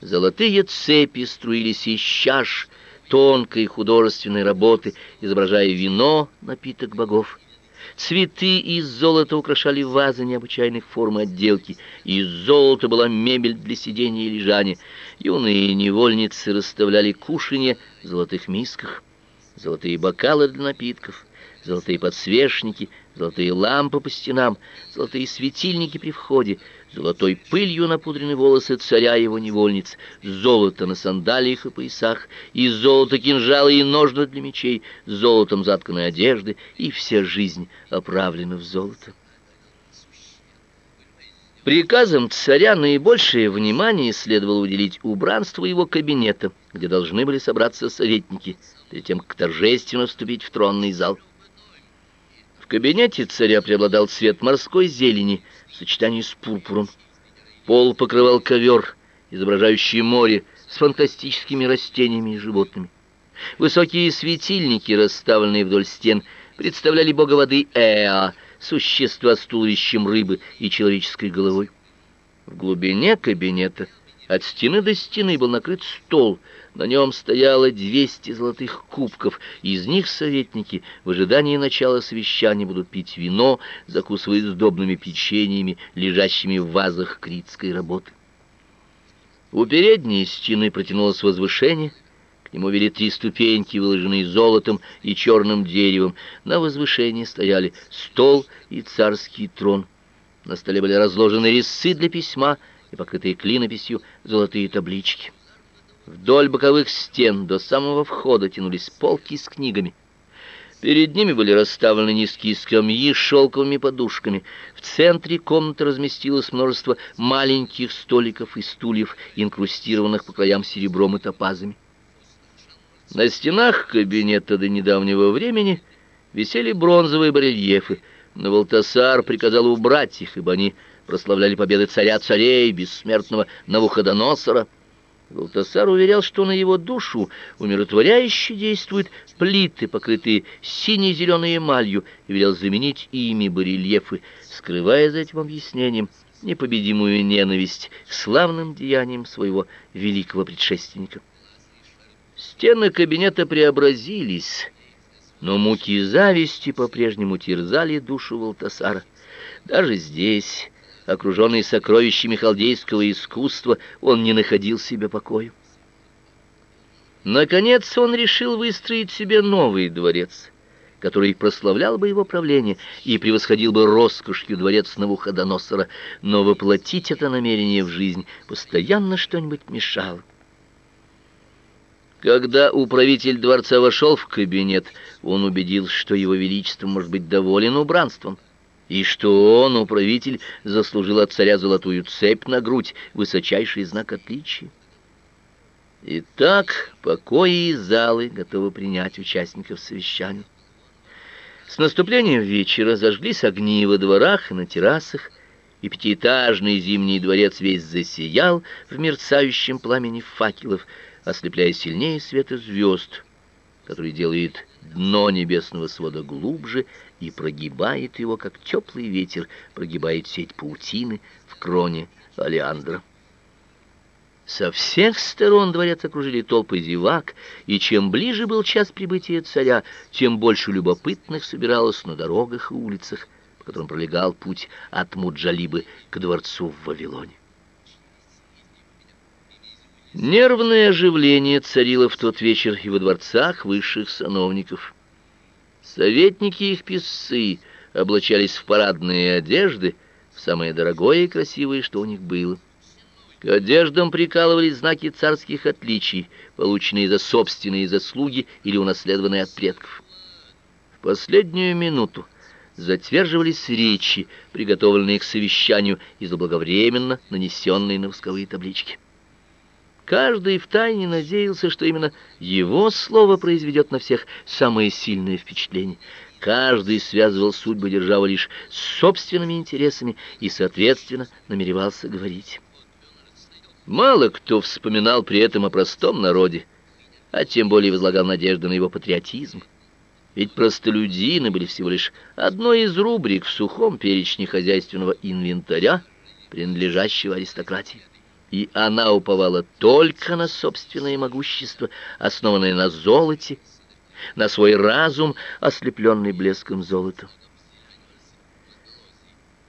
Золотые цепи струились из чаш тонкой художественной работы, изображая вино, напиток богов. Цветы из золота украшали вазы необычайных форм отделки. Из золота была мебель для сидения и лежания. Юные невольницы расставляли кушанье в золотых мисках, золотые бокалы для напитков, золотые подсвечники, золотые лампы по стенам, золотые светильники при входе, золотой пылью напудрены волосы царя и его невольниц, золото на сандалиях и поясах, и золото кинжалы и ножны для мечей, золотом затканной одежды, и вся жизнь оправлена в золото. Приказом царя наибольшее внимание следовало уделить убранству его кабинета, где должны были собраться советники, перед тем, как торжественно вступить в тронный зал кабинете царя преобладал цвет морской зелени в сочетании с пурпуром. Пол покрывал ковер, изображающий море с фантастическими растениями и животными. Высокие светильники, расставленные вдоль стен, представляли бога воды Эа, существа с туловищем рыбы и человеческой головой. В глубине кабинета от стены до стены был накрыт стол, на нем стояло двести золотых кубков, из них советники в ожидании начала совещания будут пить вино, закусывая сдобными печеньями, лежащими в вазах критской работы. У передней стены протянулось возвышение, к нему вели три ступеньки, выложенные золотом и черным деревом. На возвышении стояли стол и царский трон. На столе были разложены резцы для письма и покрытые клинописью золотые таблички. Вдоль боковых стен до самого входа тянулись полки с книгами. Перед ними были расставлены низкие скамьи с шелковыми подушками. В центре комнаты разместилось множество маленьких столиков и стульев, инкрустированных по краям серебром и топазами. На стенах кабинета до недавнего времени висели бронзовые барельефы, но Валтасар приказал убрать их, ибо они прославляли победы царя царей, бессмертного Навуходоносора. Валтасар уверял, что на его душу умиротворяюще действуют плиты, покрытые сине-зеленой эмалью, и велел заменить ими барельефы, скрывая за этим объяснением непобедимую ненависть к славным деяниям своего великого предшественника. Стены кабинета преобразились, но муки зависти по-прежнему терзали душу Валтасара. Даже здесь окруженный сокровищами халдейского искусства, он не находил себе покоя. Наконец он решил выстроить себе новый дворец, который прославлял бы его правление и превосходил бы роскошью дворец Навуходоносора, но воплотить это намерение в жизнь постоянно что-нибудь мешало. Когда управитель дворца вошел в кабинет, он убедился, что его величество может быть доволен убранством и что он, управитель, заслужил от царя золотую цепь на грудь, высочайший знак отличия. Итак, покои и залы готовы принять участников совещания. С наступлением вечера зажглись огни во дворах и на террасах, и пятиэтажный зимний дворец весь засиял в мерцающем пламени факелов, ослепляя сильнее света звезд, который делает дно небесного свода глубже и прогибает его, как теплый ветер прогибает сеть паутины в кроне олеандра. Со всех сторон дворец окружили толпы зевак, и чем ближе был час прибытия царя, тем больше любопытных собиралось на дорогах и улицах, по которым пролегал путь от Муджалибы к дворцу в Вавилоне. Нервное оживление царило в тот вечер и во дворцах высших сановников. Советники и их писцы облачались в парадные одежды, в самое дорогое и красивое, что у них было. К одеждам прикалывались знаки царских отличий, полученные за собственные заслуги или унаследованные от предков. В последнюю минуту затверживались речи, приготовленные к совещанию и заблаговременно нанесенные на восковые таблички. Каждый втайне надеялся, что именно его слово произведет на всех самое сильное впечатление. Каждый связывал судьбы державы лишь с собственными интересами и, соответственно, намеревался говорить. Мало кто вспоминал при этом о простом народе, а тем более возлагал надежды на его патриотизм. Ведь простолюдины были всего лишь одной из рубрик в сухом перечне хозяйственного инвентаря, принадлежащего аристократии. И она уповала только на собственное могущество, основанное на золоте, на свой разум, ослепленный блеском золота.